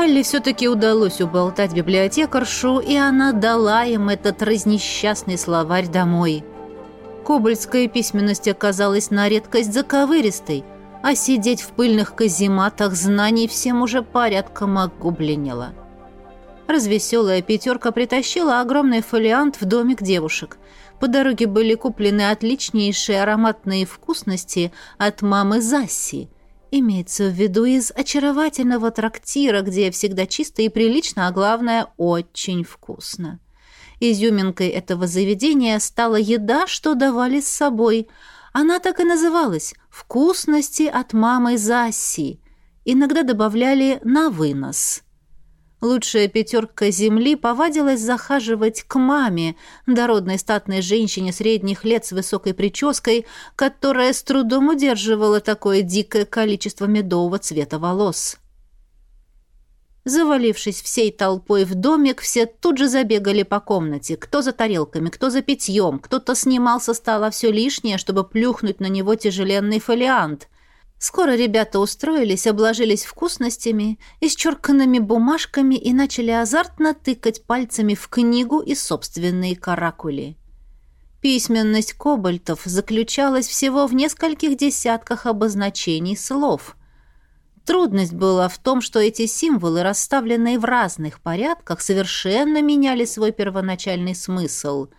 Калли все-таки удалось уболтать библиотекаршу, и она дала им этот разнесчастный словарь домой. Кобальская письменность оказалась на редкость заковыристой, а сидеть в пыльных казематах знаний всем уже порядком огубленило. Развеселая пятерка притащила огромный фолиант в домик девушек. По дороге были куплены отличнейшие ароматные вкусности от мамы Засси – Имеется в виду из очаровательного трактира, где всегда чисто и прилично, а главное, очень вкусно. Изюминкой этого заведения стала еда, что давали с собой. Она так и называлась «Вкусности от мамы Засси». Иногда добавляли «на вынос». Лучшая пятерка земли повадилась захаживать к маме, дородной статной женщине средних лет с высокой прической, которая с трудом удерживала такое дикое количество медового цвета волос. Завалившись всей толпой в домик, все тут же забегали по комнате, кто за тарелками, кто за питьем, кто-то снимал со стола все лишнее, чтобы плюхнуть на него тяжеленный фолиант – Скоро ребята устроились, обложились вкусностями, исчерканными бумажками и начали азартно тыкать пальцами в книгу и собственные каракули. Письменность кобальтов заключалась всего в нескольких десятках обозначений слов. Трудность была в том, что эти символы, расставленные в разных порядках, совершенно меняли свой первоначальный смысл –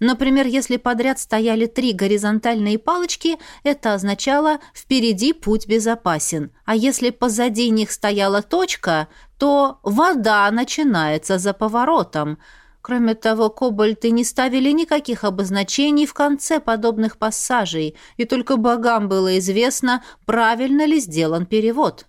Например, если подряд стояли три горизонтальные палочки, это означало «впереди путь безопасен», а если позади них стояла точка, то «вода начинается за поворотом». Кроме того, кобальты не ставили никаких обозначений в конце подобных пассажей, и только богам было известно, правильно ли сделан перевод.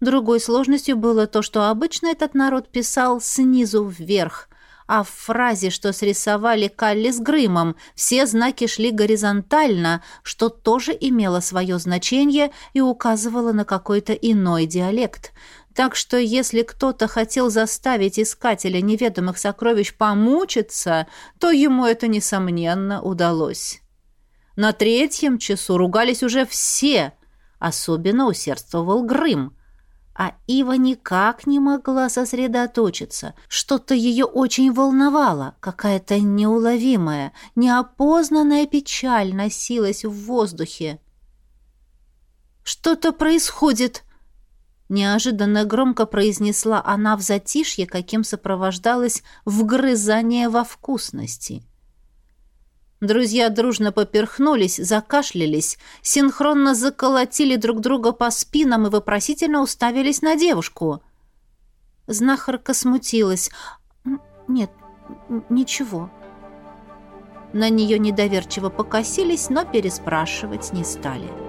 Другой сложностью было то, что обычно этот народ писал снизу вверх – а в фразе, что срисовали Калли с Грымом, все знаки шли горизонтально, что тоже имело свое значение и указывало на какой-то иной диалект. Так что если кто-то хотел заставить искателя неведомых сокровищ помучиться, то ему это, несомненно, удалось. На третьем часу ругались уже все, особенно усердствовал Грым – а Ива никак не могла сосредоточиться. Что-то ее очень волновало. Какая-то неуловимая, неопознанная печаль носилась в воздухе. «Что-то происходит!» Неожиданно громко произнесла она в затишье, каким сопровождалось вгрызание во вкусности. Друзья дружно поперхнулись, закашлялись, синхронно заколотили друг друга по спинам и вопросительно уставились на девушку. Знахарка смутилась. «Нет, ничего». На нее недоверчиво покосились, но переспрашивать не стали.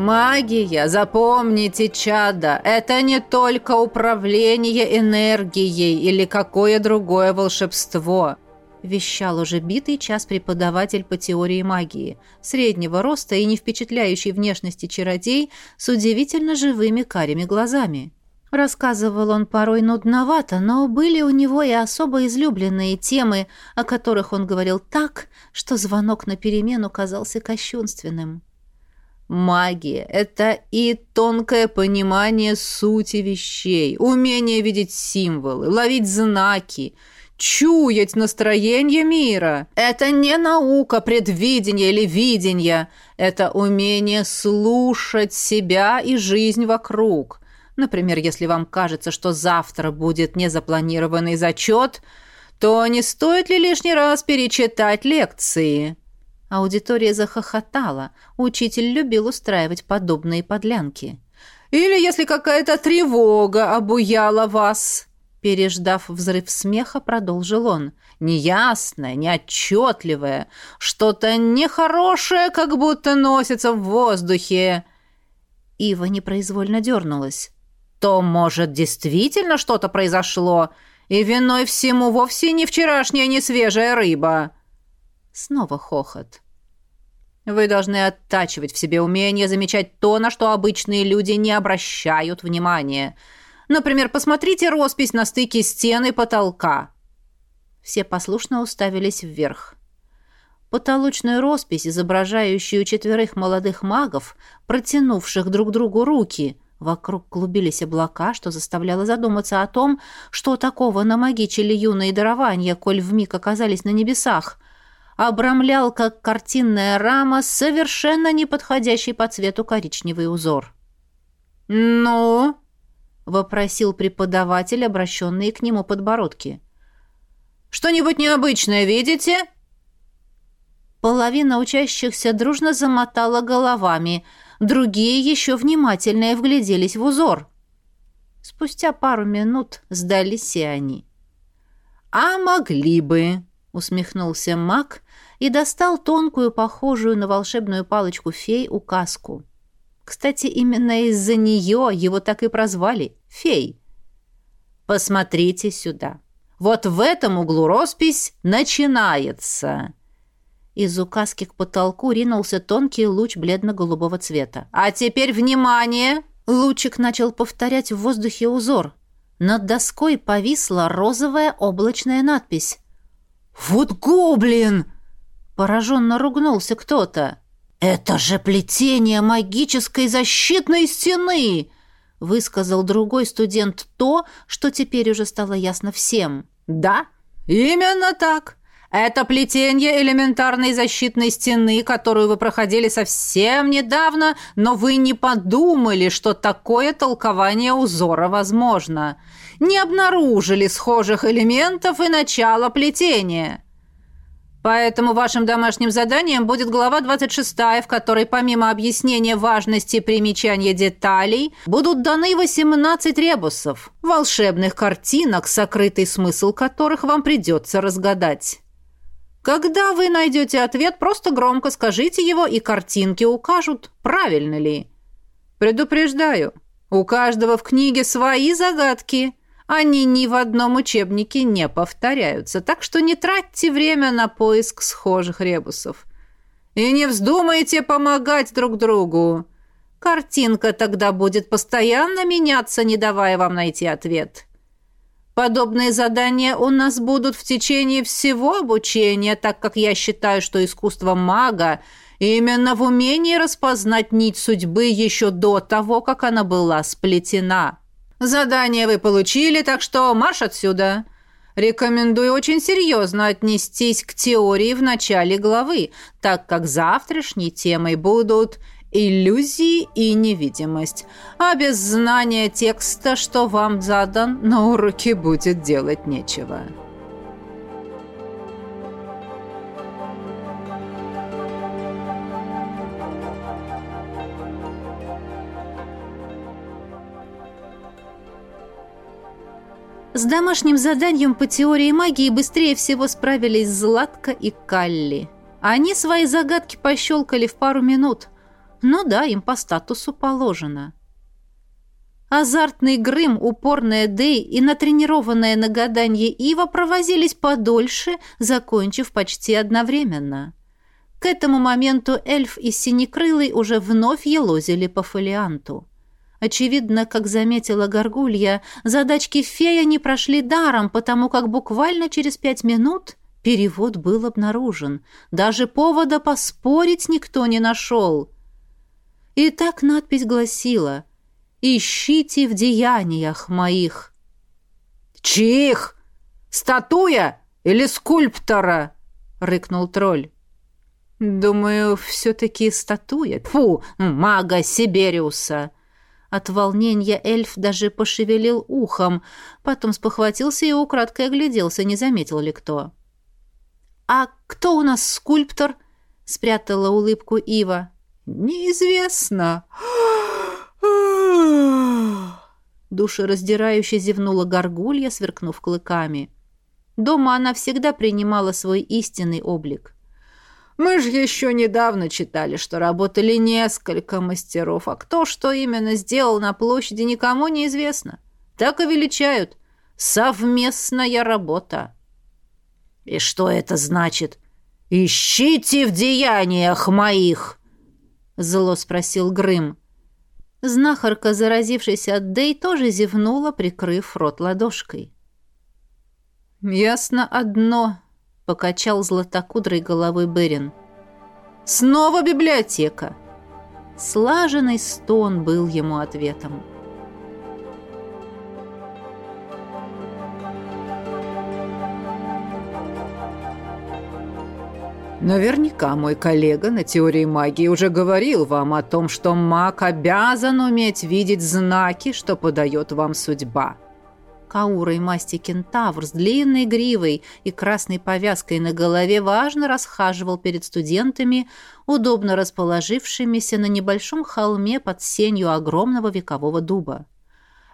Магия, запомните, чада, это не только управление энергией или какое другое волшебство. Вещал уже битый час преподаватель по теории магии, среднего роста и не впечатляющий внешности чародей с удивительно живыми карими глазами. Рассказывал он порой нудновато, но были у него и особо излюбленные темы, о которых он говорил так, что звонок на перемену казался кощунственным. Магия — это и тонкое понимание сути вещей, умение видеть символы, ловить знаки, чуять настроение мира. Это не наука предвидения или видения, это умение слушать себя и жизнь вокруг. Например, если вам кажется, что завтра будет незапланированный зачет, то не стоит ли лишний раз перечитать лекции? Аудитория захохотала. Учитель любил устраивать подобные подлянки. «Или если какая-то тревога обуяла вас!» Переждав взрыв смеха, продолжил он. «Неясное, неотчетливое, что-то нехорошее, как будто носится в воздухе!» Ива непроизвольно дернулась. «То, может, действительно что-то произошло, и виной всему вовсе не вчерашняя несвежая рыба!» Снова хохот. Вы должны оттачивать в себе умение замечать то, на что обычные люди не обращают внимания. Например, посмотрите роспись на стыке стены потолка. Все послушно уставились вверх. потолочную роспись, изображающую четверых молодых магов, протянувших друг другу руки. Вокруг клубились облака, что заставляло задуматься о том, что такого намагичили юные дарования, коль вмиг оказались на небесах. Обрамлял, как картинная рама, совершенно неподходящий по цвету коричневый узор. «Ну?» — вопросил преподаватель, обращенный к нему подбородки. «Что-нибудь необычное видите?» Половина учащихся дружно замотала головами, другие еще внимательнее вгляделись в узор. Спустя пару минут сдались и они. «А могли бы», — усмехнулся маг и достал тонкую, похожую на волшебную палочку фей, указку. Кстати, именно из-за нее его так и прозвали — фей. «Посмотрите сюда. Вот в этом углу роспись начинается». Из указки к потолку ринулся тонкий луч бледно-голубого цвета. «А теперь внимание!» Лучик начал повторять в воздухе узор. Над доской повисла розовая облачная надпись. «Вот гоблин!» Пораженно ругнулся кто-то. «Это же плетение магической защитной стены!» Высказал другой студент то, что теперь уже стало ясно всем. «Да, именно так!» Это плетение элементарной защитной стены, которую вы проходили совсем недавно, но вы не подумали, что такое толкование узора возможно. Не обнаружили схожих элементов и начала плетения. Поэтому вашим домашним заданием будет глава 26, в которой помимо объяснения важности примечания деталей будут даны 18 ребусов, волшебных картинок, сокрытый смысл которых вам придется разгадать. Когда вы найдете ответ, просто громко скажите его, и картинки укажут, правильно ли. Предупреждаю, у каждого в книге свои загадки. Они ни в одном учебнике не повторяются, так что не тратьте время на поиск схожих ребусов. И не вздумайте помогать друг другу. Картинка тогда будет постоянно меняться, не давая вам найти ответ. Подобные задания у нас будут в течение всего обучения, так как я считаю, что искусство мага именно в умении распознать нить судьбы еще до того, как она была сплетена. Задание вы получили, так что марш отсюда. Рекомендую очень серьезно отнестись к теории в начале главы, так как завтрашней темой будут иллюзии и невидимость. А без знания текста, что вам задан, на уроке будет делать нечего. С домашним заданием по теории магии быстрее всего справились Златка и Калли. Они свои загадки пощелкали в пару минут – ну да, им по статусу положено. Азартный Грым, упорная Дэй и натренированная на гаданье Ива провозились подольше, закончив почти одновременно. К этому моменту эльф и синекрылый уже вновь елозили по фолианту. Очевидно, как заметила Горгулья, задачки фея не прошли даром, потому как буквально через пять минут перевод был обнаружен. Даже повода поспорить никто не нашел. И так надпись гласила «Ищите в деяниях моих». «Чьих? Статуя или скульптора?» — рыкнул тролль. «Думаю, все-таки статуя. Фу, мага Сибериуса!» От волнения эльф даже пошевелил ухом, потом спохватился и украдкой огляделся, не заметил ли кто. «А кто у нас скульптор?» — спрятала улыбку Ива. «Неизвестно». Душераздирающе зевнула горгулья, сверкнув клыками. Дома она всегда принимала свой истинный облик. «Мы же еще недавно читали, что работали несколько мастеров, а кто что именно сделал на площади, никому не известно. Так и величают. Совместная работа». «И что это значит? Ищите в деяниях моих!» Зло спросил Грым. Знахарка, заразившаяся от Дэй, тоже зевнула, прикрыв рот ладошкой. «Ясно одно», — покачал златокудрой головой Берин. «Снова библиотека!» Слаженный стон был ему ответом. Наверняка мой коллега на теории магии уже говорил вам о том, что маг обязан уметь видеть знаки, что подает вам судьба. Каурой масти кентавр с длинной гривой и красной повязкой на голове важно расхаживал перед студентами, удобно расположившимися на небольшом холме под сенью огромного векового дуба.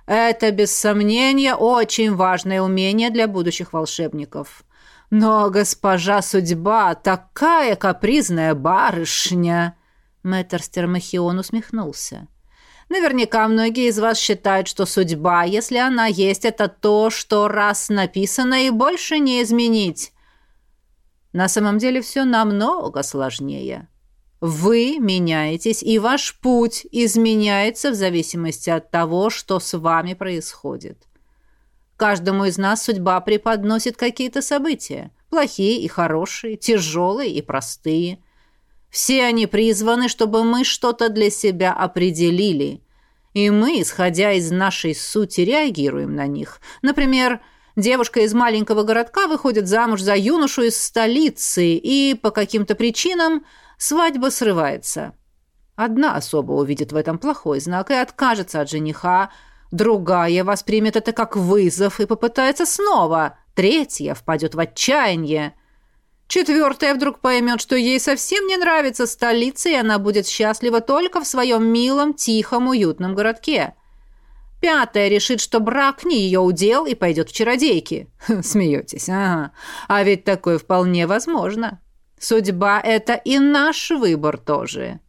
Это, без сомнения, очень важное умение для будущих волшебников. Но госпожа судьба такая капризная барышня!» Мэтр Стермахион усмехнулся. Наверняка многие из вас считают, что судьба, если она есть, это то, что раз написано и больше не изменить. На самом деле все намного сложнее. Вы меняетесь, и ваш путь изменяется в зависимости от того, что с вами происходит. Каждому из нас судьба преподносит какие-то события. Плохие и хорошие, тяжелые и простые. Все они призваны, чтобы мы что-то для себя определили. И мы, исходя из нашей сути, реагируем на них. Например, девушка из маленького городка выходит замуж за юношу из столицы, и по каким-то причинам свадьба срывается. Одна особа увидит в этом плохой знак и откажется от жениха, Другая воспримет это как вызов и попытается снова. Третья впадет в отчаяние. Четвертая вдруг поймет, что ей совсем не нравится столица, и она будет счастлива только в своем милом, тихом, уютном городке. Пятая решит, что брак не ее удел, и пойдет в чародейки. Смеетесь, ага. А ведь такое вполне возможно. Судьба — это и наш выбор тоже.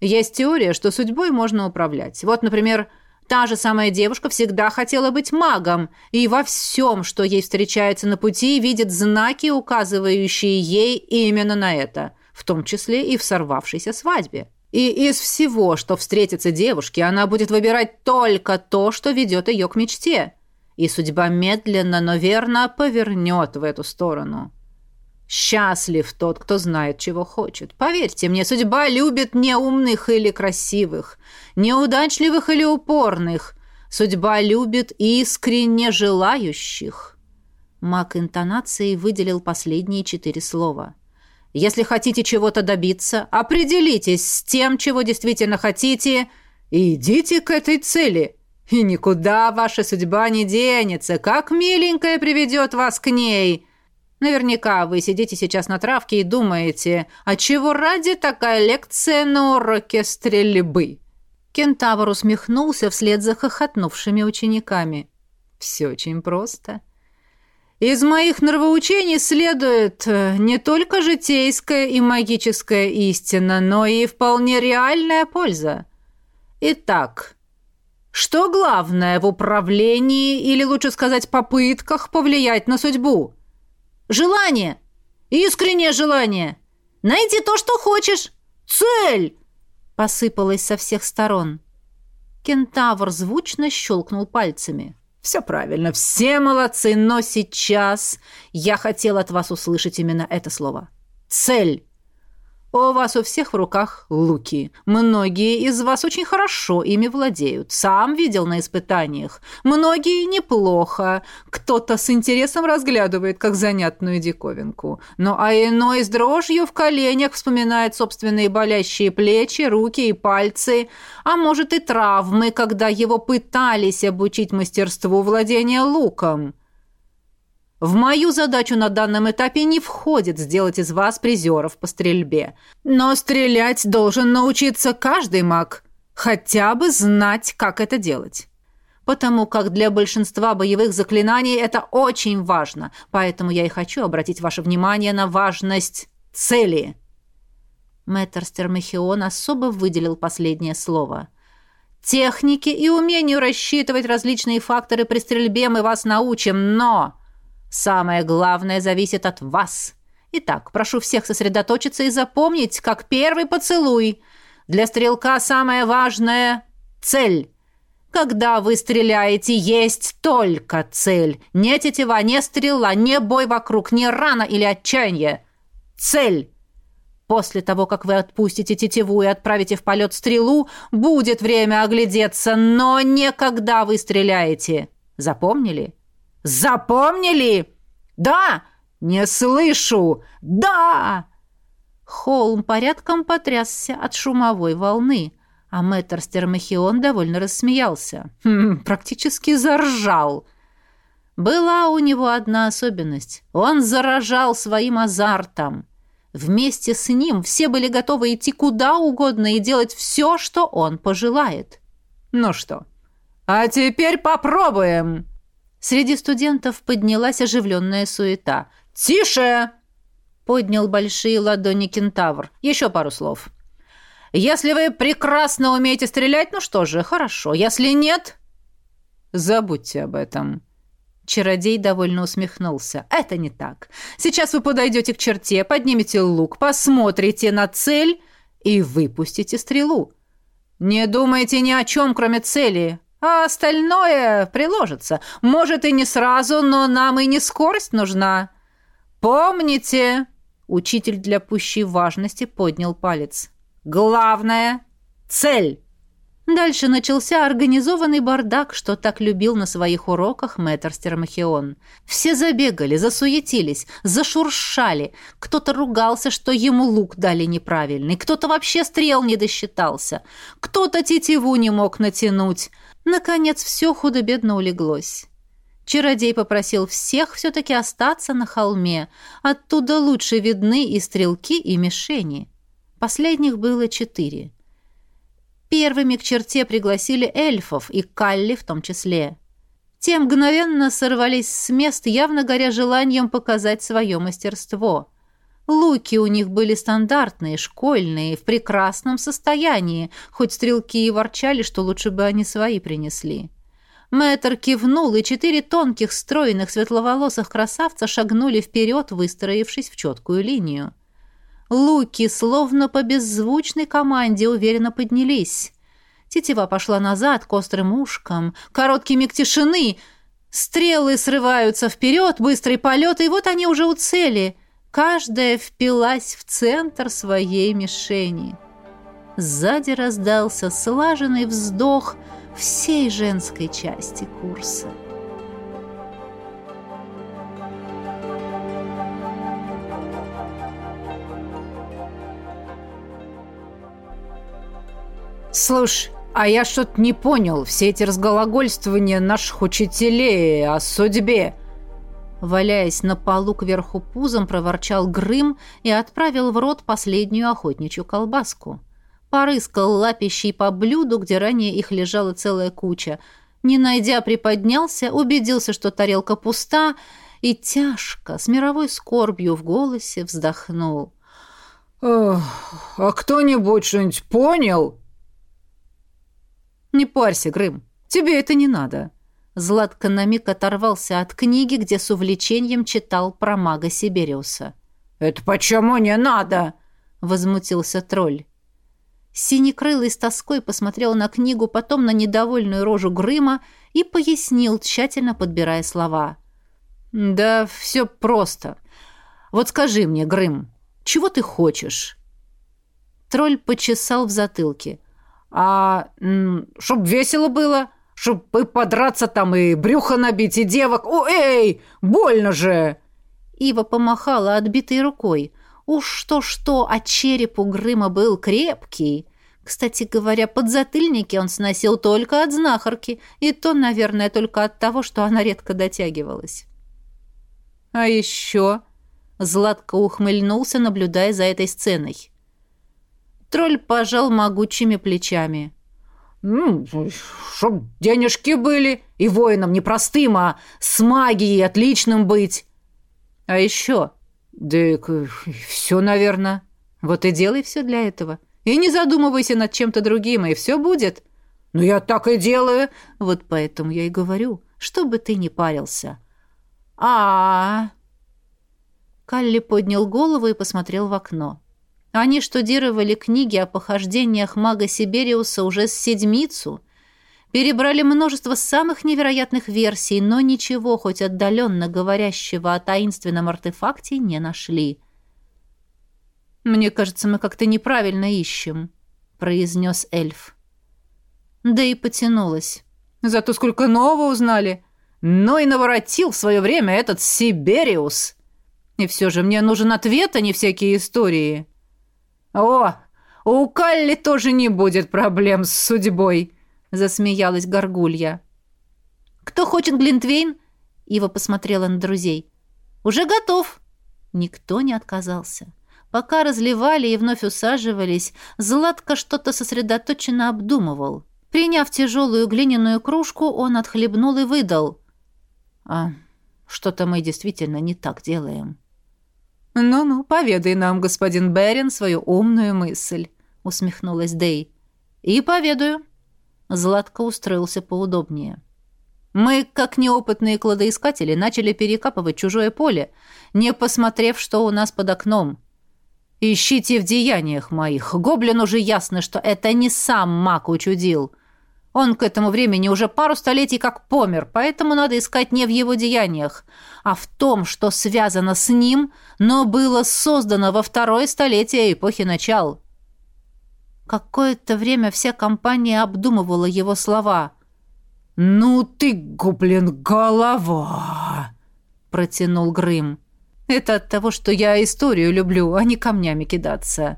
Есть теория, что судьбой можно управлять. Вот, например, Та же самая девушка всегда хотела быть магом, и во всем, что ей встречается на пути, видит знаки, указывающие ей именно на это, в том числе и в сорвавшейся свадьбе. И из всего, что встретится девушке, она будет выбирать только то, что ведет ее к мечте. И судьба медленно, но верно повернет в эту сторону. Счастлив тот, кто знает, чего хочет. Поверьте мне, судьба любит не умных или красивых, неудачливых или упорных. Судьба любит искренне желающих. Маг интонацией выделил последние четыре слова. Если хотите чего-то добиться, определитесь с тем, чего действительно хотите, и идите к этой цели. И никуда ваша судьба не денется, как миленькая приведет вас к ней. Наверняка вы сидите сейчас на травке и думаете, а чего ради такая лекция на уроке стрельбы? Кентавр усмехнулся вслед за хохотнувшими учениками. Все очень просто. Из моих нравоучений следует э, не только житейская и магическая истина, но и вполне реальная польза. Итак, что главное в управлении, или лучше сказать, попытках повлиять на судьбу? Желание. Искреннее желание. Найди то, что хочешь. Цель!» Посыпалось со всех сторон. Кентавр звучно щелкнул пальцами. «Все правильно, все молодцы, но сейчас я хотел от вас услышать именно это слово. Цель!» У вас у всех в руках луки. Многие из вас очень хорошо ими владеют. Сам видел на испытаниях. Многие неплохо. Кто-то с интересом разглядывает, как занятную диковинку. Но а иной с дрожью в коленях вспоминает собственные болящие плечи, руки и пальцы. А может и травмы, когда его пытались обучить мастерству владения луком. В мою задачу на данном этапе не входит сделать из вас призеров по стрельбе. Но стрелять должен научиться каждый маг. Хотя бы знать, как это делать. Потому как для большинства боевых заклинаний это очень важно. Поэтому я и хочу обратить ваше внимание на важность цели. Мэтр Стермахион особо выделил последнее слово. Технике и умению рассчитывать различные факторы при стрельбе мы вас научим, но... Самое главное зависит от вас. Итак, прошу всех сосредоточиться и запомнить, как первый поцелуй. Для стрелка самое важное — цель. Когда вы стреляете, есть только цель. Не тетива, не стрела, не бой вокруг, не рана или отчаяние. Цель. После того, как вы отпустите тетиву и отправите в полет стрелу, будет время оглядеться, но не когда вы стреляете. Запомнили? Запомнили? Да! Не слышу! Да! Холм порядком потрясся от шумовой волны, а мэтр Стермахион довольно рассмеялся. Хм, практически заржал. Была у него одна особенность. Он заражал своим азартом. Вместе с ним все были готовы идти куда угодно и делать все, что он пожелает. Ну что, а теперь попробуем. Среди студентов поднялась оживленная суета. «Тише!» Поднял большие ладони кентавр. Еще пару слов. Если вы прекрасно умеете стрелять, ну что же, хорошо. Если нет, забудьте об этом. Чародей довольно усмехнулся. Это не так. Сейчас вы подойдете к черте, поднимете лук, посмотрите на цель и выпустите стрелу. Не думайте ни о чем, кроме цели, а остальное приложится. Может и не сразу, но нам и не скорость нужна. Помните, Учитель для пущей важности поднял палец. «Главное — цель!» Дальше начался организованный бардак, что так любил на своих уроках мэтр Стермахион. Все забегали, засуетились, зашуршали. Кто-то ругался, что ему лук дали неправильный, кто-то вообще стрел не досчитался, кто-то тетиву не мог натянуть. Наконец все худо-бедно улеглось. Чародей попросил всех все-таки остаться на холме. Оттуда лучше видны и стрелки, и мишени. Последних было четыре. Первыми к черте пригласили эльфов, и Калли в том числе. Те мгновенно сорвались с мест, явно горя желанием показать свое мастерство. Луки у них были стандартные, школьные, в прекрасном состоянии, хоть стрелки и ворчали, что лучше бы они свои принесли. Мэтр кивнул, и четыре тонких, стройных, светловолосых красавца шагнули вперед, выстроившись в четкую линию. Луки, словно по беззвучной команде, уверенно поднялись. Тетива пошла назад к острым ушкам. Короткий миг тишины. Стрелы срываются вперед, быстрый полет, и вот они уже у цели. Каждая впилась в центр своей мишени. Сзади раздался слаженный вздох — всей женской части курса. Слушай, а я что-то не понял. Все эти разглагольствования наших учителей о судьбе. Валяясь на полу кверху пузом, проворчал Грым и отправил в рот последнюю охотничью колбаску. Порыскал лапищей по блюду, где ранее их лежала целая куча. Не найдя, приподнялся, убедился, что тарелка пуста, и тяжко, с мировой скорбью в голосе, вздохнул. «А кто-нибудь что-нибудь понял?» «Не парься, Грым, тебе это не надо». Златко на миг оторвался от книги, где с увлечением читал про мага Сибириуса. «Это почему не надо?» — возмутился тролль. Синекрылый с тоской посмотрел на книгу, потом на недовольную рожу Грыма и пояснил, тщательно подбирая слова. «Да все просто. Вот скажи мне, Грым, чего ты хочешь?» Тролль почесал в затылке. «А чтоб весело было, чтоб и подраться там, и брюхо набить, и девок. О, эй, больно же!» Ива помахала отбитой рукой. Уж что-что, а череп у Грыма был крепкий. Кстати говоря, подзатыльники он сносил только от знахарки, и то, наверное, только от того, что она редко дотягивалась. А еще... Златко ухмыльнулся, наблюдая за этой сценой. Тролль пожал могучими плечами. «Ну, чтоб денежки были, и воином не простым, а с магией отличным быть. А еще «Да все, наверное. Вот и делай все для этого. И не задумывайся над чем-то другим, и все будет». «Ну, я так и делаю». «Вот поэтому я и говорю, чтобы ты не парился». А, -а, -а. Калли поднял голову и посмотрел в окно. Они штудировали книги о похождениях мага Сибириуса уже с седмицу. перебрали множество самых невероятных версий, но ничего, хоть отдаленно говорящего о таинственном артефакте, не нашли. «Мне кажется, мы как-то неправильно ищем», — произнес эльф. Да и потянулась. «Зато сколько нового узнали! Но и наворотил в свое время этот Сибериус! И все же мне нужен ответ, а не всякие истории!» «О, у Калли тоже не будет проблем с судьбой!» — засмеялась Горгулья. «Кто хочет Глинтвейн?» — Ива посмотрела на друзей. «Уже готов!» Никто не отказался. Пока разливали и вновь усаживались, Златко что-то сосредоточенно обдумывал. Приняв тяжелую глиняную кружку, он отхлебнул и выдал. «А что-то мы действительно не так делаем». «Ну-ну, поведай нам, господин Берин, свою умную мысль», — усмехнулась Дей. «И поведаю». Златко устроился поудобнее. Мы, как неопытные кладоискатели, начали перекапывать чужое поле, не посмотрев, что у нас под окном. «Ищите в деяниях моих. Гоблин уже ясно, что это не сам маг учудил. Он к этому времени уже пару столетий как помер, поэтому надо искать не в его деяниях, а в том, что связано с ним, но было создано во второе столетие эпохи начал». Какое-то время вся компания обдумывала его слова. «Ну ты, гоблин, голова!» — протянул Грым. Это от того, что я историю люблю, а не камнями кидаться.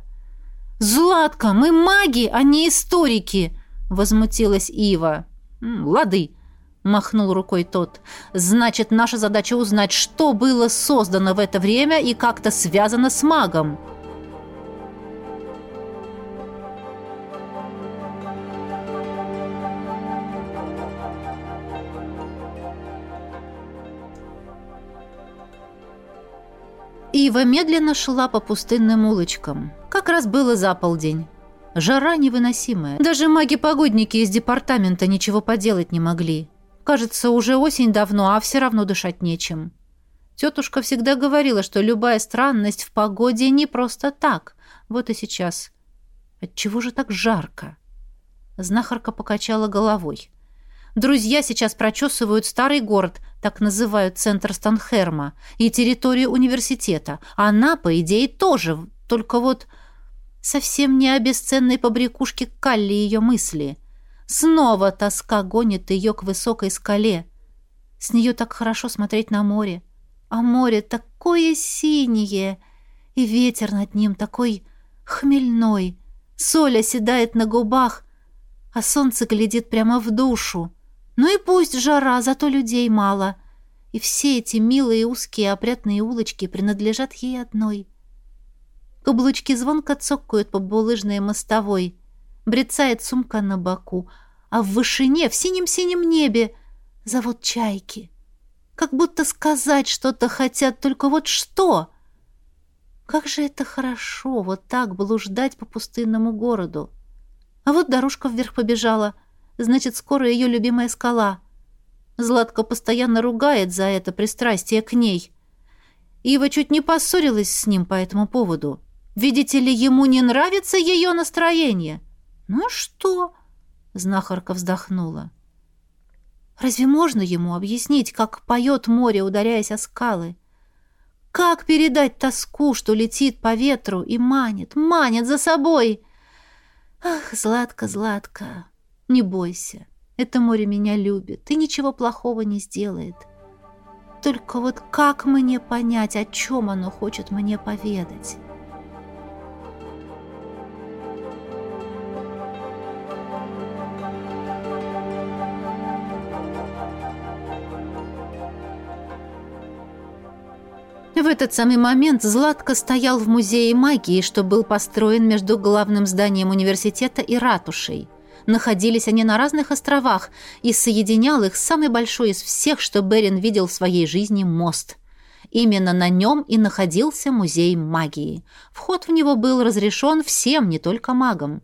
«Златка, мы маги, а не историки!» — возмутилась Ива. «Лады!» — махнул рукой тот. «Значит, наша задача узнать, что было создано в это время и как-то связано с магом». Ива медленно шла по пустынным улочкам. Как раз было за полдень. Жара невыносимая. Даже маги-погодники из департамента ничего поделать не могли. Кажется, уже осень давно, а все равно дышать нечем. Тетушка всегда говорила, что любая странность в погоде не просто так. Вот и сейчас. Отчего же так жарко? Знахарка покачала головой. Друзья сейчас прочесывают старый город, так называют центр Станхерма, и территорию университета. Она, по идее, тоже, только вот совсем не о бесценной побрякушке Калли ее мысли. Снова тоска гонит ее к высокой скале. С нее так хорошо смотреть на море. А море такое синее, и ветер над ним такой хмельной. Соль оседает на губах, а солнце глядит прямо в душу. Ну и пусть жара, зато людей мало. И все эти милые узкие опрятные улочки принадлежат ей одной. Каблучки звонко цокают по булыжной мостовой. Брецает сумка на боку. А в вышине, в синем-синем небе, зовут чайки. Как будто сказать что-то хотят, только вот что? Как же это хорошо, вот так блуждать по пустынному городу. А вот дорожка вверх побежала — Значит, скоро ее любимая скала. Златка постоянно ругает за это пристрастие к ней. Ива чуть не поссорилась с ним по этому поводу. Видите ли, ему не нравится ее настроение. Ну что? Знахарка вздохнула. Разве можно ему объяснить, как поет море, ударяясь о скалы? Как передать тоску, что летит по ветру и манит, манит за собой? Ах, Златка, Златка, не бойся, это море меня любит и ничего плохого не сделает. Только вот как мне понять, о чем оно хочет мне поведать? В этот самый момент Златко стоял в музее магии, что был построен между главным зданием университета и ратушей – Находились они на разных островах, и соединял их самый большой из всех, что Берин видел в своей жизни, мост. Именно на нем и находился музей магии. Вход в него был разрешен всем, не только магам.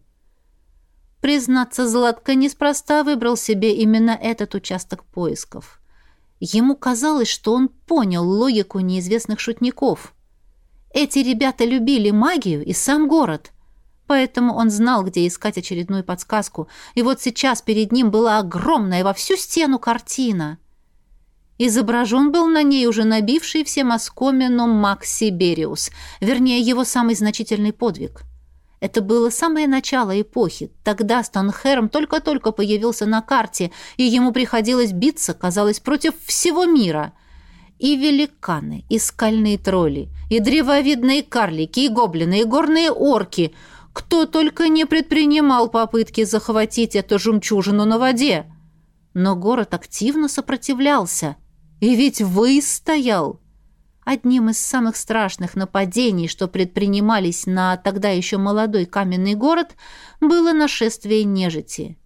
Признаться, Златко неспроста выбрал себе именно этот участок поисков. Ему казалось, что он понял логику неизвестных шутников. Эти ребята любили магию и сам город. Поэтому он знал, где искать очередную подсказку. И вот сейчас перед ним была огромная во всю стену картина. Изображен был на ней уже набивший всем оскомину Макс Сибериус, вернее, его самый значительный подвиг. Это было самое начало эпохи. Тогда Станхерм только-только появился на карте, и ему приходилось биться, казалось, против всего мира. И великаны, и скальные тролли, и древовидные карлики, и гоблины, и горные орки — кто только не предпринимал попытки захватить эту жемчужину на воде. Но город активно сопротивлялся. И ведь выстоял. Одним из самых страшных нападений, что предпринимались на тогда еще молодой каменный город, было нашествие нежити.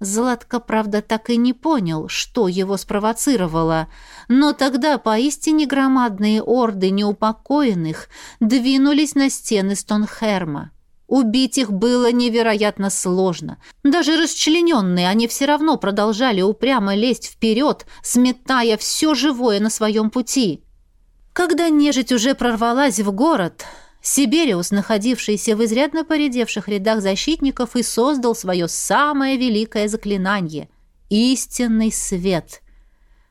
Златко, правда, так и не понял, что его спровоцировало, но тогда поистине громадные орды неупокоенных двинулись на стены Стонхерма. Убить их было невероятно сложно. Даже расчлененные они все равно продолжали упрямо лезть вперед, сметая все живое на своем пути. Когда нежить уже прорвалась в город, Сибириус, находившийся в изрядно поредевших рядах защитников, и создал свое самое великое заклинание — истинный свет.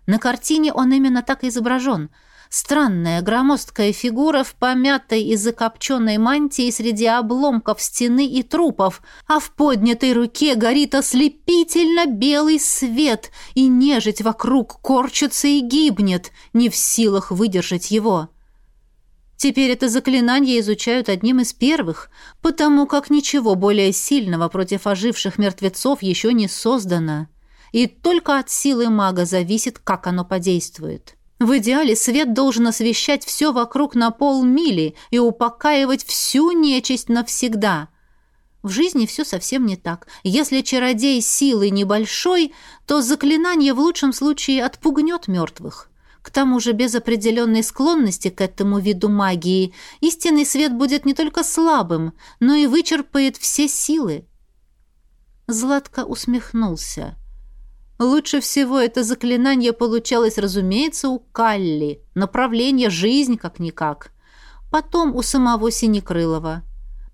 На картине он именно так изображен — Странная громоздкая фигура в помятой и закопченной мантии среди обломков стены и трупов, а в поднятой руке горит ослепительно белый свет, и нежить вокруг корчится и гибнет, не в силах выдержать его. Теперь это заклинание изучают одним из первых, потому как ничего более сильного против оживших мертвецов еще не создано. И только от силы мага зависит, как оно подействует. В идеале свет должен освещать все вокруг на полмили и упокаивать всю нечисть навсегда. В жизни все совсем не так. Если чародей силы небольшой, то заклинание в лучшем случае отпугнет мертвых. К тому же без определенной склонности к этому виду магии истинный свет будет не только слабым, но и вычерпает все силы. Златко усмехнулся. Лучше всего это заклинание получалось, разумеется, у Калли. Направление «жизнь» как-никак. Потом у самого Синекрылова.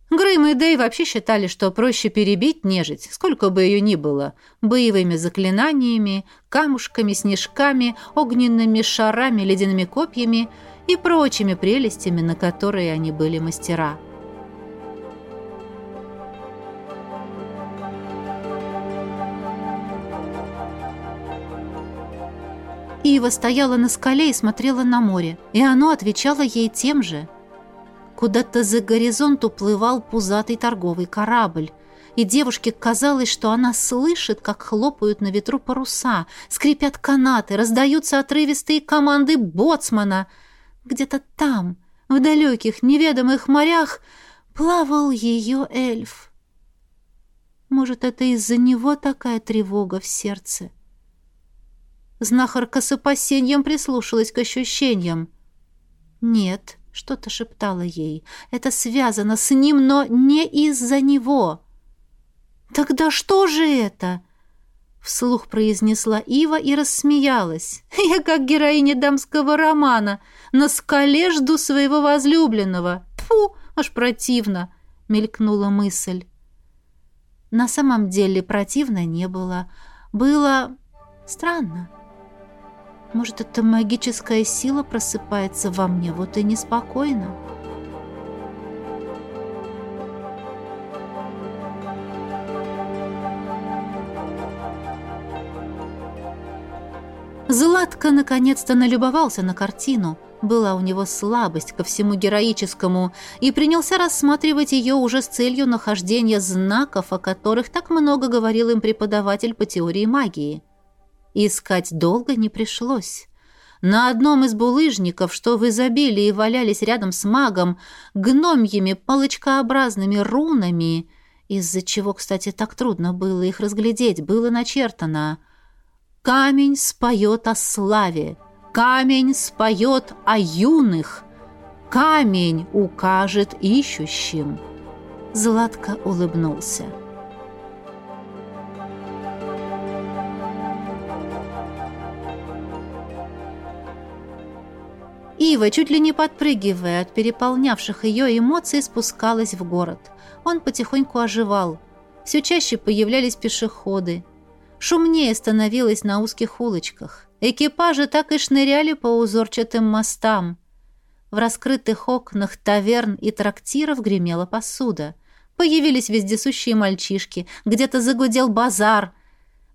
Грейм и Дэй вообще считали, что проще перебить нежить, сколько бы ее ни было, боевыми заклинаниями, камушками, снежками, огненными шарами, ледяными копьями и прочими прелестями, на которые они были мастера. Ива стояла на скале и смотрела на море, и оно отвечало ей тем же. Куда-то за горизонт уплывал пузатый торговый корабль, и девушке казалось, что она слышит, как хлопают на ветру паруса, скрипят канаты, раздаются отрывистые команды боцмана. Где-то там, в далеких неведомых морях, плавал ее эльф. Может, это из-за него такая тревога в сердце? Знахарка с опасением прислушалась к ощущениям. «Нет», — что-то шептала ей, — «это связано с ним, но не из-за него». «Тогда что же это?» Вслух произнесла Ива и рассмеялась. «Я как героиня дамского романа. На скале жду своего возлюбленного. Фу, аж противно!» — мелькнула мысль. На самом деле противно не было. Было странно. Может, эта магическая сила просыпается во мне, вот и неспокойно. Златко наконец-то налюбовался на картину. Была у него слабость ко всему героическому и принялся рассматривать ее уже с целью нахождения знаков, о которых так много говорил им преподаватель по теории магии. Искать долго не пришлось. На одном из булыжников, что в изобилии валялись рядом с магом, гномьими палочкообразными рунами, из-за чего, кстати, так трудно было их разглядеть, было начертано «Камень споет о славе, камень споет о юных, камень укажет ищущим». Златко улыбнулся. Ива, чуть ли не подпрыгивая от переполнявших ее эмоций, спускалась в город. Он потихоньку оживал. Все чаще появлялись пешеходы. Шумнее становилось на узких улочках. Экипажи так и шныряли по узорчатым мостам. В раскрытых окнах таверн и трактиров гремела посуда. Появились вездесущие мальчишки, где-то загудел базар.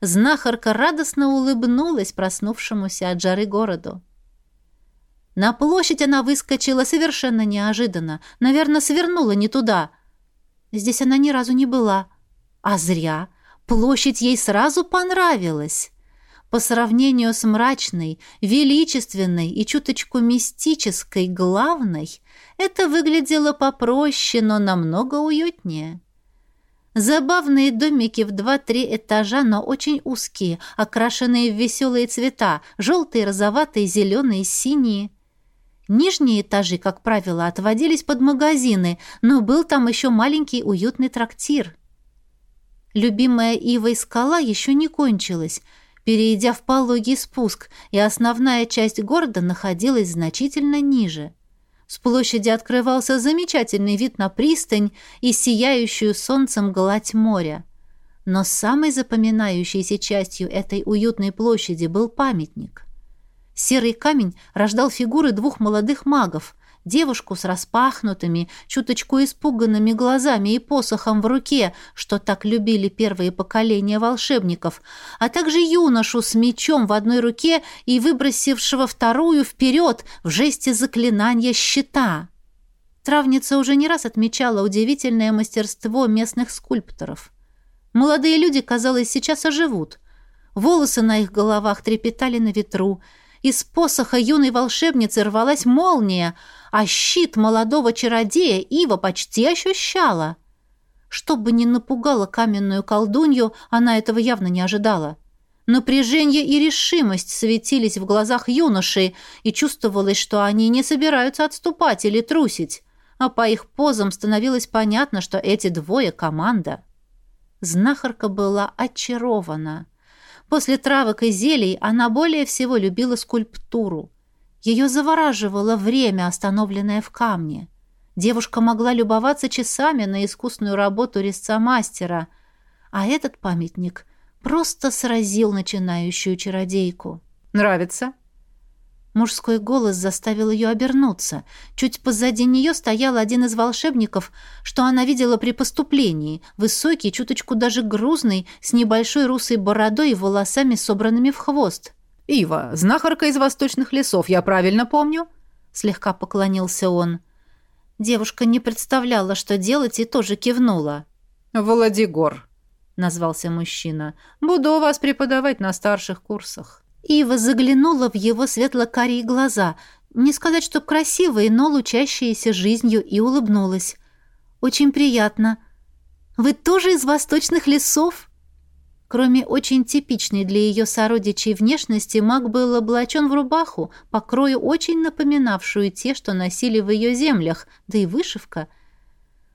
Знахарка радостно улыбнулась проснувшемуся от жары городу. На площадь она выскочила совершенно неожиданно. Наверное, свернула не туда. Здесь она ни разу не была. А зря. Площадь ей сразу понравилась. По сравнению с мрачной, величественной и чуточку мистической главной, это выглядело попроще, но намного уютнее. Забавные домики в два-три этажа, но очень узкие, окрашенные в веселые цвета, желтые, розоватые, зеленые, синие – Нижние этажи, как правило, отводились под магазины, но был там еще маленький уютный трактир. Любимая Ивой скала еще не кончилась, перейдя в пологий спуск, и основная часть города находилась значительно ниже. С площади открывался замечательный вид на пристань и сияющую солнцем гладь моря. Но самой запоминающейся частью этой уютной площади был памятник – Серый камень рождал фигуры двух молодых магов, девушку с распахнутыми, чуточку испуганными глазами и посохом в руке, что так любили первые поколения волшебников, а также юношу с мечом в одной руке и выбросившего вторую вперед в жесте заклинания щита. Травница уже не раз отмечала удивительное мастерство местных скульпторов. Молодые люди, казалось, сейчас оживут. Волосы на их головах трепетали на ветру — из посоха юной волшебницы рвалась молния, а щит молодого чародея Ива почти ощущала. Чтобы не напугала каменную колдунью, она этого явно не ожидала. Напряжение и решимость светились в глазах юноши, и чувствовалось, что они не собираются отступать или трусить. А по их позам становилось понятно, что эти двое — команда. Знахарка была очарована. После травок и зелий она более всего любила скульптуру. Ее завораживало время, остановленное в камне. Девушка могла любоваться часами на искусную работу резца-мастера, а этот памятник просто сразил начинающую чародейку. «Нравится?» Мужской голос заставил ее обернуться. Чуть позади нее стоял один из волшебников, что она видела при поступлении, высокий, чуточку даже грузный, с небольшой русой бородой и волосами, собранными в хвост. «Ива, знахарка из восточных лесов, я правильно помню?» Слегка поклонился он. Девушка не представляла, что делать, и тоже кивнула. «Владигор», — назвался мужчина. «Буду вас преподавать на старших курсах». Ива заглянула в его светло-карие глаза, не сказать, что красивые, но лучащиеся жизнью, и улыбнулась. «Очень приятно. Вы тоже из восточных лесов?» Кроме очень типичной для ее сородичей внешности, маг был облачен в рубаху, по крою очень напоминавшую те, что носили в ее землях, да и вышивка.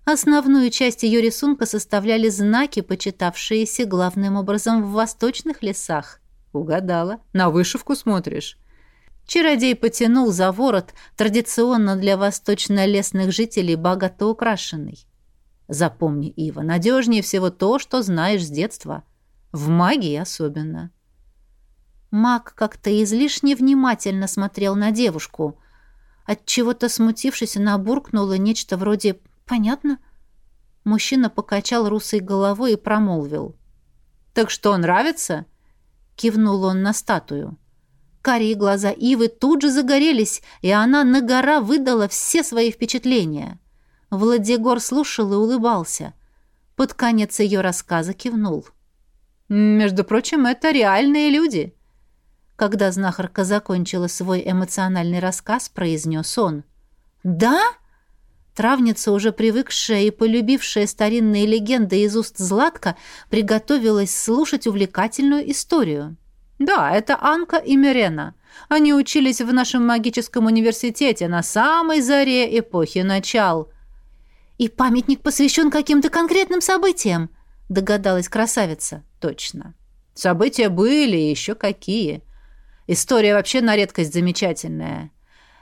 Основную часть ее рисунка составляли знаки, почитавшиеся главным образом в восточных лесах. «Угадала. На вышивку смотришь?» Чародей потянул за ворот, традиционно для восточно-лесных жителей богато украшенный. «Запомни, Ива, надежнее всего то, что знаешь с детства. В магии особенно». Маг как-то излишне внимательно смотрел на девушку. От чего-то смутившись, она буркнула нечто вроде «понятно». Мужчина покачал русой головой и промолвил. «Так что, нравится?» Кивнул он на статую. Карие глаза Ивы тут же загорелись, и она на гора выдала все свои впечатления. Владигор слушал и улыбался. Под конец ее рассказа кивнул. «Между прочим, это реальные люди», когда знахарка закончила свой эмоциональный рассказ, произнес он. «Да?» Травница, уже привыкшая и полюбившая старинные легенды из уст Златка, приготовилась слушать увлекательную историю. «Да, это Анка и Мирена. Они учились в нашем магическом университете на самой заре эпохи начал». «И памятник посвящен каким-то конкретным событиям», — догадалась красавица. «Точно. События были, еще какие. История вообще на редкость замечательная».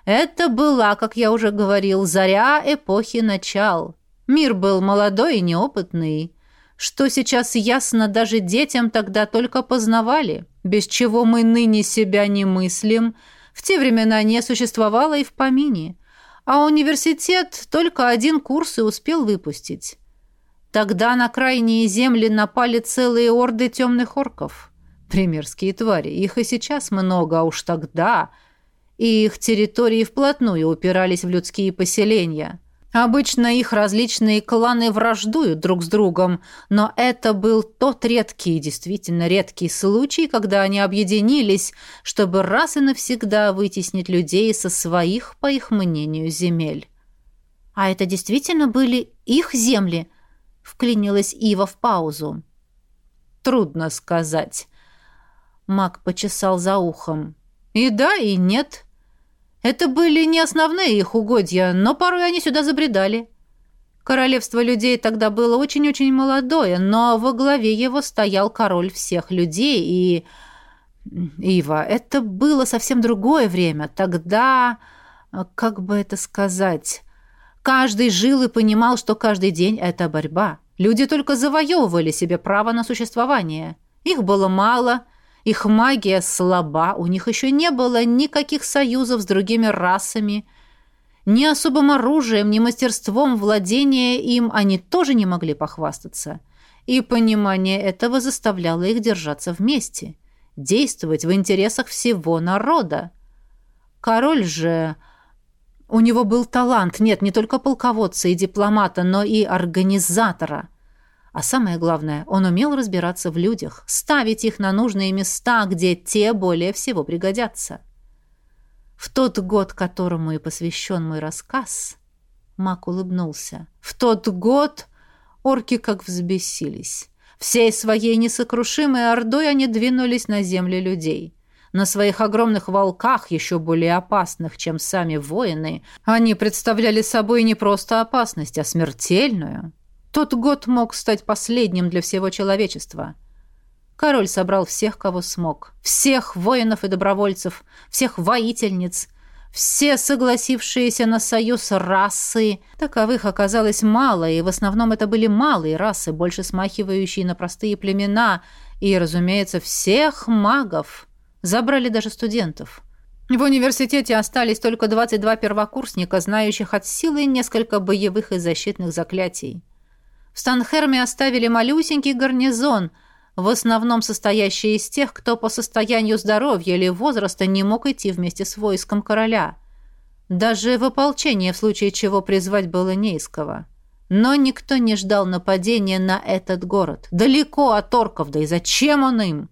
Это была, как я уже говорил, заря эпохи начал. Мир был молодой и неопытный. Что сейчас ясно даже детям тогда только познавали, без чего мы ныне себя не мыслим, в те времена не существовало и в помине. А университет только один курс и успел выпустить. Тогда на крайние земли напали целые орды темных орков. Примерские твари. Их и сейчас много, а уж тогда... И их территории вплотную упирались в людские поселения. Обычно их различные кланы враждуют друг с другом, но это был тот редкий, действительно редкий случай, когда они объединились, чтобы раз и навсегда вытеснить людей со своих, по их мнению, земель. «А это действительно были их земли?» — вклинилась Ива в паузу. «Трудно сказать». Маг почесал за ухом. «И да, и нет». Это были не основные их угодья, но порой они сюда забредали. Королевство людей тогда было очень-очень молодое, но во главе его стоял король всех людей, и... Ива, это было совсем другое время. Тогда, как бы это сказать, каждый жил и понимал, что каждый день — это борьба. Люди только завоевывали себе право на существование. Их было мало — их магия слаба, у них еще не было никаких союзов с другими расами. Ни особым оружием, ни мастерством владения им они тоже не могли похвастаться. И понимание этого заставляло их держаться вместе, действовать в интересах всего народа. Король же... У него был талант, нет, не только полководца и дипломата, но и организатора – а самое главное, он умел разбираться в людях, ставить их на нужные места, где те более всего пригодятся. В тот год, которому и посвящен мой рассказ, Мак улыбнулся. В тот год орки как взбесились. Всей своей несокрушимой ордой они двинулись на земли людей. На своих огромных волках, еще более опасных, чем сами воины, они представляли собой не просто опасность, а смертельную. Тот год мог стать последним для всего человечества. Король собрал всех, кого смог. Всех воинов и добровольцев, всех воительниц, все согласившиеся на союз расы. Таковых оказалось мало, и в основном это были малые расы, больше смахивающие на простые племена, и, разумеется, всех магов. Забрали даже студентов. В университете остались только 22 первокурсника, знающих от силы несколько боевых и защитных заклятий. В Станхерме оставили малюсенький гарнизон, в основном состоящий из тех, кто по состоянию здоровья или возраста не мог идти вместе с войском короля. Даже в ополчение в случае чего призвать было не из кого. Но никто не ждал нападения на этот город. Далеко от орков, да и зачем он им?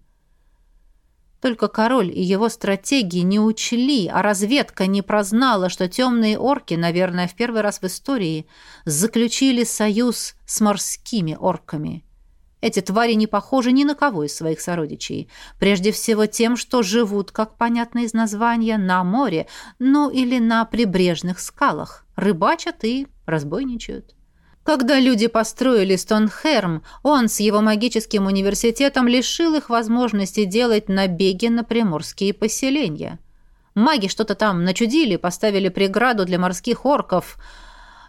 Только король и его стратегии не учли, а разведка не прознала, что темные орки, наверное, в первый раз в истории, заключили союз с морскими орками. Эти твари не похожи ни на кого из своих сородичей. Прежде всего тем, что живут, как понятно из названия, на море, ну или на прибрежных скалах, рыбачат и разбойничают. Когда люди построили Стонхерм, он с его магическим университетом лишил их возможности делать набеги на приморские поселения. Маги что-то там начудили, поставили преграду для морских орков,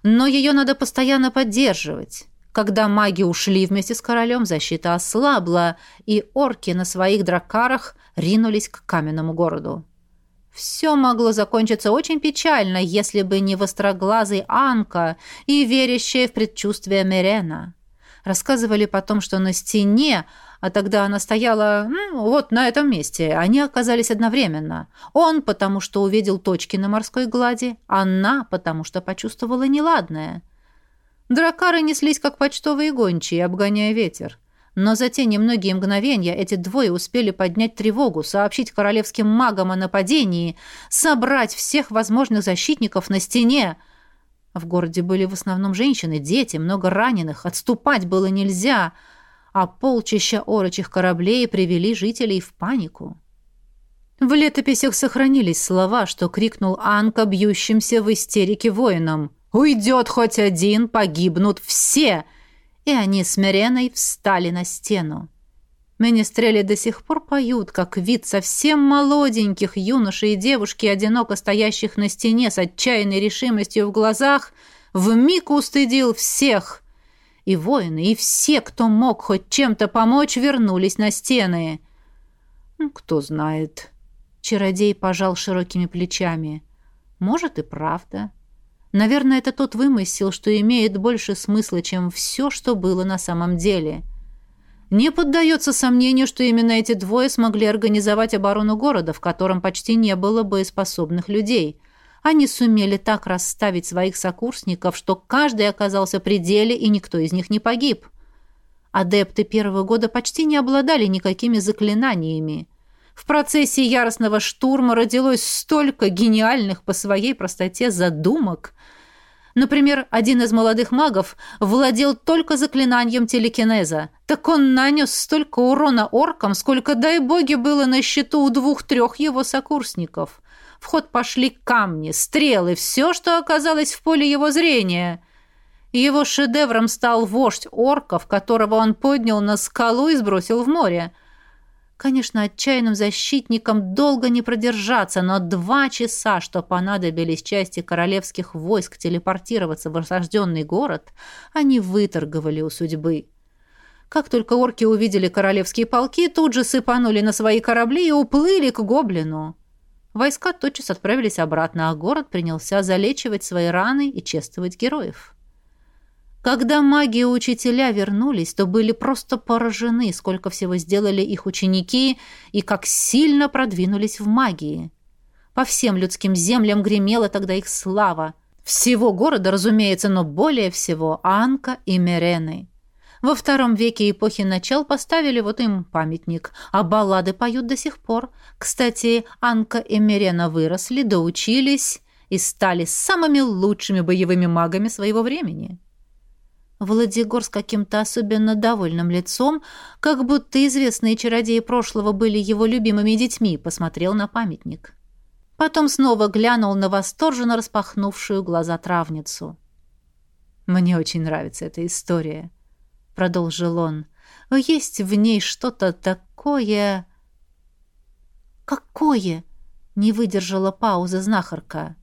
но ее надо постоянно поддерживать. Когда маги ушли вместе с королем, защита ослабла, и орки на своих дракарах ринулись к каменному городу. Все могло закончиться очень печально, если бы не востроглазый Анка и верящая в предчувствие Мерена. Рассказывали потом, что на стене, а тогда она стояла ну, вот на этом месте, они оказались одновременно. Он, потому что увидел точки на морской глади, она, потому что почувствовала неладное. Дракары неслись, как почтовые гончие, обгоняя ветер. Но за те немногие мгновения эти двое успели поднять тревогу, сообщить королевским магам о нападении, собрать всех возможных защитников на стене. В городе были в основном женщины, дети, много раненых, отступать было нельзя, а полчища орочих кораблей привели жителей в панику. В летописях сохранились слова, что крикнул Анка бьющимся в истерике воинам. «Уйдет хоть один, погибнут все!» И они с Мереной встали на стену. Министрели до сих пор поют, как вид совсем молоденьких юношей и девушки, одиноко стоящих на стене с отчаянной решимостью в глазах, вмиг устыдил всех. И воины, и все, кто мог хоть чем-то помочь, вернулись на стены. Ну, кто знает. Чародей пожал широкими плечами. Может и правда. Наверное, это тот вымысел, что имеет больше смысла, чем все, что было на самом деле. — не поддается сомнению, что именно эти двое смогли организовать оборону города, в котором почти не было боеспособных людей. Они сумели так расставить своих сокурсников, что каждый оказался при деле, и никто из них не погиб. Адепты первого года почти не обладали никакими заклинаниями. В процессе яростного штурма родилось столько гениальных по своей простоте задумок – Например, один из молодых магов владел только заклинанием телекинеза. Так он нанес столько урона оркам, сколько, дай боги, было на счету у двух-трех его сокурсников. В ход пошли камни, стрелы, все, что оказалось в поле его зрения. Его шедевром стал вождь орков, которого он поднял на скалу и сбросил в море – Конечно, отчаянным защитникам долго не продержаться, но два часа, что понадобились части королевских войск телепортироваться в осажденный город, они выторговали у судьбы. Как только орки увидели королевские полки, тут же сыпанули на свои корабли и уплыли к гоблину. Войска тотчас отправились обратно, а город принялся залечивать свои раны и чествовать героев. Когда маги и учителя вернулись, то были просто поражены, сколько всего сделали их ученики и как сильно продвинулись в магии. По всем людским землям гремела тогда их слава. Всего города, разумеется, но более всего Анка и Мерены. Во втором веке эпохи начал поставили вот им памятник, а баллады поют до сих пор. Кстати, Анка и Мерена выросли, доучились и стали самыми лучшими боевыми магами своего времени. Владигор с каким-то особенно довольным лицом, как будто известные чародеи прошлого были его любимыми детьми, посмотрел на памятник. Потом снова глянул на восторженно распахнувшую глаза травницу. «Мне очень нравится эта история», — продолжил он. «Есть в ней что-то такое...» «Какое?» — не выдержала пауза знахарка.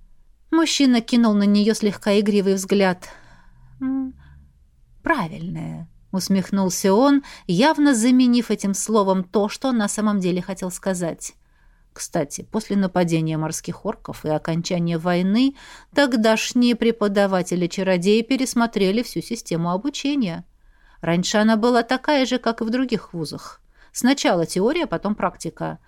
Мужчина кинул на нее слегка игривый взгляд правильное», — усмехнулся он, явно заменив этим словом то, что на самом деле хотел сказать. Кстати, после нападения морских орков и окончания войны тогдашние преподаватели-чародеи пересмотрели всю систему обучения. Раньше она была такая же, как и в других вузах. Сначала теория, потом практика.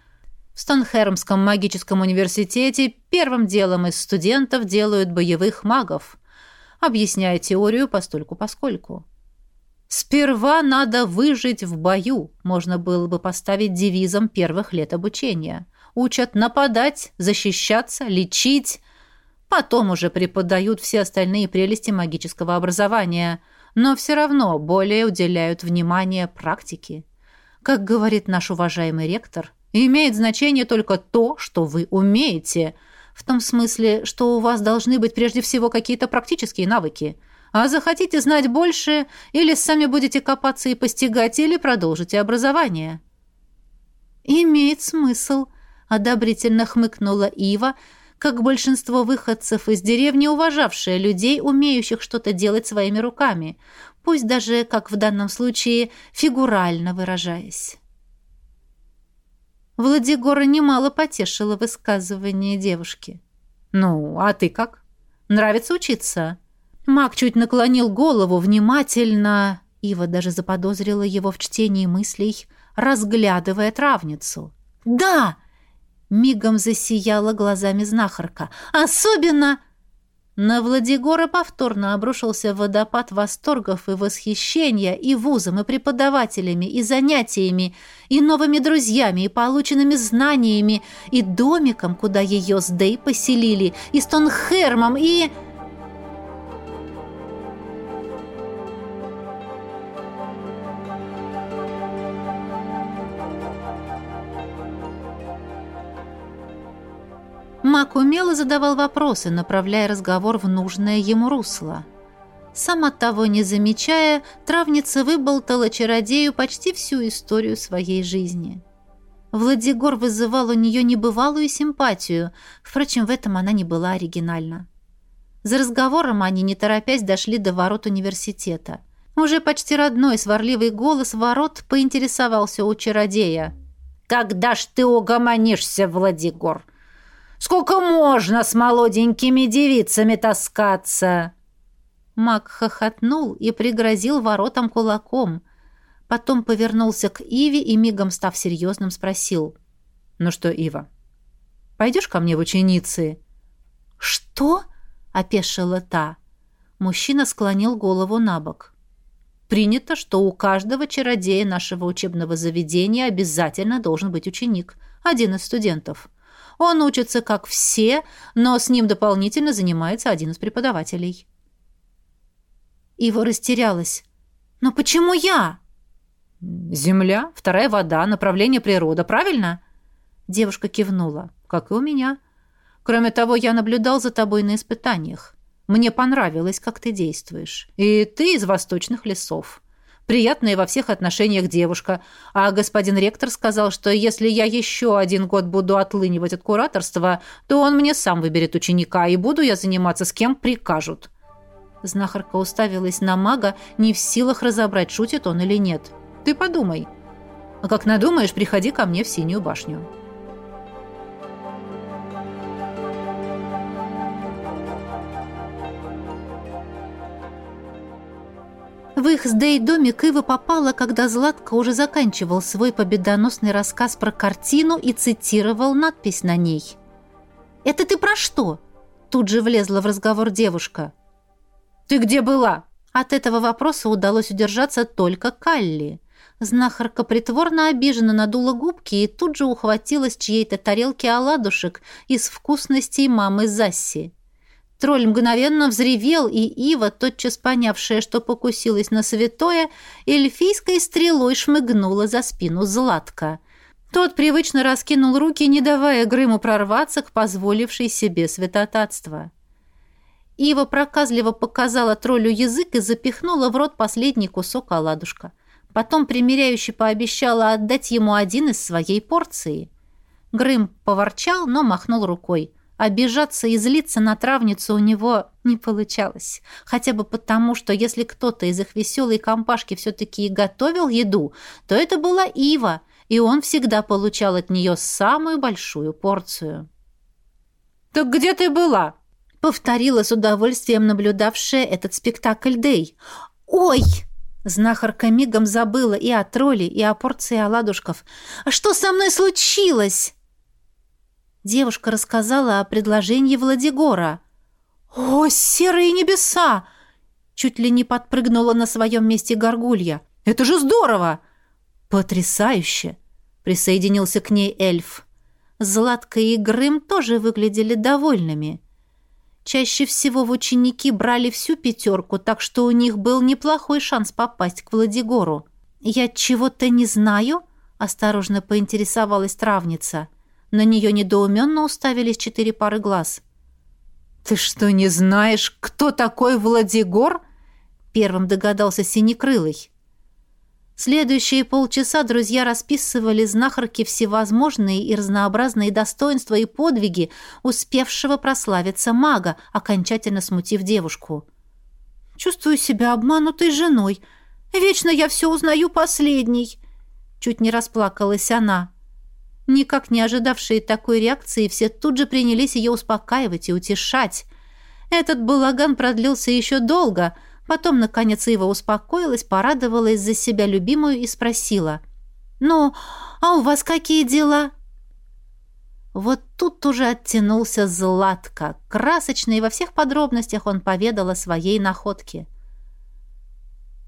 В Стонхермском магическом университете первым делом из студентов делают боевых магов объясняя теорию постольку-поскольку. «Сперва надо выжить в бою», можно было бы поставить девизом первых лет обучения. Учат нападать, защищаться, лечить. Потом уже преподают все остальные прелести магического образования, но все равно более уделяют внимание практике. Как говорит наш уважаемый ректор, имеет значение только то, что вы умеете – в том смысле, что у вас должны быть прежде всего какие-то практические навыки. А захотите знать больше, или сами будете копаться и постигать, или продолжите образование». «Имеет смысл», — одобрительно хмыкнула Ива, как большинство выходцев из деревни, уважавшие людей, умеющих что-то делать своими руками, пусть даже, как в данном случае, фигурально выражаясь. Владигора немало потешило высказывание девушки. «Ну, а ты как? Нравится учиться?» Маг чуть наклонил голову внимательно. Ива даже заподозрила его в чтении мыслей, разглядывая травницу. «Да!» — мигом засияла глазами знахарка. «Особенно...» На Владигора повторно обрушился водопад восторгов и восхищения и вузом, и преподавателями, и занятиями, и новыми друзьями, и полученными знаниями, и домиком, куда ее с Дэй поселили, и Стонхермом, и... Мак умело задавал вопросы, направляя разговор в нужное ему русло. Сама того не замечая, травница выболтала чародею почти всю историю своей жизни. Владигор вызывал у нее небывалую симпатию, впрочем, в этом она не была оригинальна. За разговором они, не торопясь, дошли до ворот университета. Уже почти родной сварливый голос ворот поинтересовался у чародея. «Когда ж ты угомонишься, Владигор? Сколько можно с молоденькими девицами таскаться?» Маг хохотнул и пригрозил воротам кулаком. Потом повернулся к Иве и, мигом став серьезным, спросил. «Ну что, Ива, пойдешь ко мне в ученицы?» «Что?» — опешила та. Мужчина склонил голову на бок. «Принято, что у каждого чародея нашего учебного заведения обязательно должен быть ученик, один из студентов. Он учится, как все, но с ним дополнительно занимается один из преподавателей». Ива растерялась. «Но почему я?» «Земля, вторая вода, направление природа, правильно?» Девушка кивнула. «Как и у меня. Кроме того, я наблюдал за тобой на испытаниях. Мне понравилось, как ты действуешь. И ты из восточных лесов. Приятная во всех отношениях девушка. А господин ректор сказал, что если я еще один год буду отлынивать от кураторства, то он мне сам выберет ученика, и буду я заниматься с кем прикажут». Знахарка уставилась на мага, не в силах разобрать, шутит он или нет. «Ты подумай. А как надумаешь, приходи ко мне в Синюю башню». В их с Дэй домик Ива попала, когда Златко уже заканчивал свой победоносный рассказ про картину и цитировал надпись на ней. «Это ты про что?» Тут же влезла в разговор девушка. «Ты где была?» От этого вопроса удалось удержаться только Калли. Знахарка притворно обиженно надула губки и тут же ухватилась чьей-то тарелки оладушек из вкусностей мамы Засси. Тролль мгновенно взревел, и Ива, тотчас понявшая, что покусилась на святое, эльфийской стрелой шмыгнула за спину Златка. Тот привычно раскинул руки, не давая Грыму прорваться к позволившей себе святотатства. Ива проказливо показала троллю язык и запихнула в рот последний кусок оладушка. Потом примиряюще пообещала отдать ему один из своей порции. Грым поворчал, но махнул рукой. Обижаться и злиться на травницу у него не получалось. Хотя бы потому, что если кто-то из их веселой компашки все-таки и готовил еду, то это была Ива, и он всегда получал от нее самую большую порцию. «Так где ты была?» повторила с удовольствием наблюдавшая этот спектакль Дэй. «Ой!» Знахарка мигом забыла и о тролле, и о порции оладушков. «А что со мной случилось?» Девушка рассказала о предложении Владигора. «О, серые небеса!» Чуть ли не подпрыгнула на своем месте горгулья. «Это же здорово!» «Потрясающе!» Присоединился к ней эльф. Златка и Грым тоже выглядели довольными. Чаще всего в ученики брали всю пятерку, так что у них был неплохой шанс попасть к Владигору. «Я чего-то не знаю?» — осторожно поинтересовалась травница. На нее недоуменно уставились четыре пары глаз. «Ты что, не знаешь, кто такой Владигор?» Первым догадался Синекрылый. Следующие полчаса друзья расписывали знахарке всевозможные и разнообразные достоинства и подвиги успевшего прославиться мага, окончательно смутив девушку. «Чувствую себя обманутой женой. Вечно я все узнаю последней!» Чуть не расплакалась она. Никак не ожидавшие такой реакции, все тут же принялись ее успокаивать и утешать. Этот балаган продлился еще долго — Потом, наконец, Ива успокоилась, порадовалась за себя любимую и спросила. «Ну, а у вас какие дела?» Вот тут уже оттянулся Златко. Красочно и во всех подробностях он поведал о своей находке.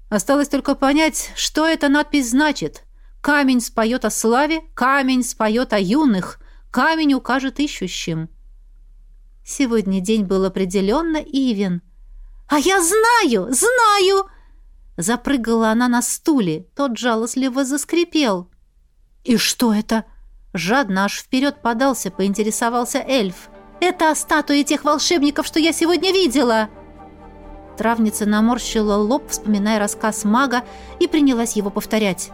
Осталось только понять, что эта надпись значит. Камень споет о славе, камень споет о юных, камень укажет ищущим. Сегодня день был определенно Ивен — «А я знаю! Знаю!» Запрыгала она на стуле. Тот жалостливо заскрипел. «И что это?» Жадно аж вперед подался, поинтересовался эльф. «Это о статуе тех волшебников, что я сегодня видела!» Травница наморщила лоб, вспоминая рассказ мага, и принялась его повторять.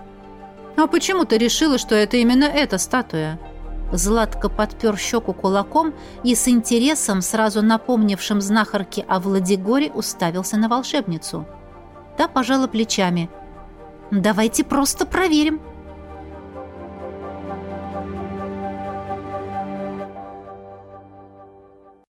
«А почему ты решила, что это именно эта статуя?» Златко подпер щеку кулаком и с интересом, сразу напомнившим знахарке о Владигоре, уставился на волшебницу. Та пожала плечами. «Давайте просто проверим»,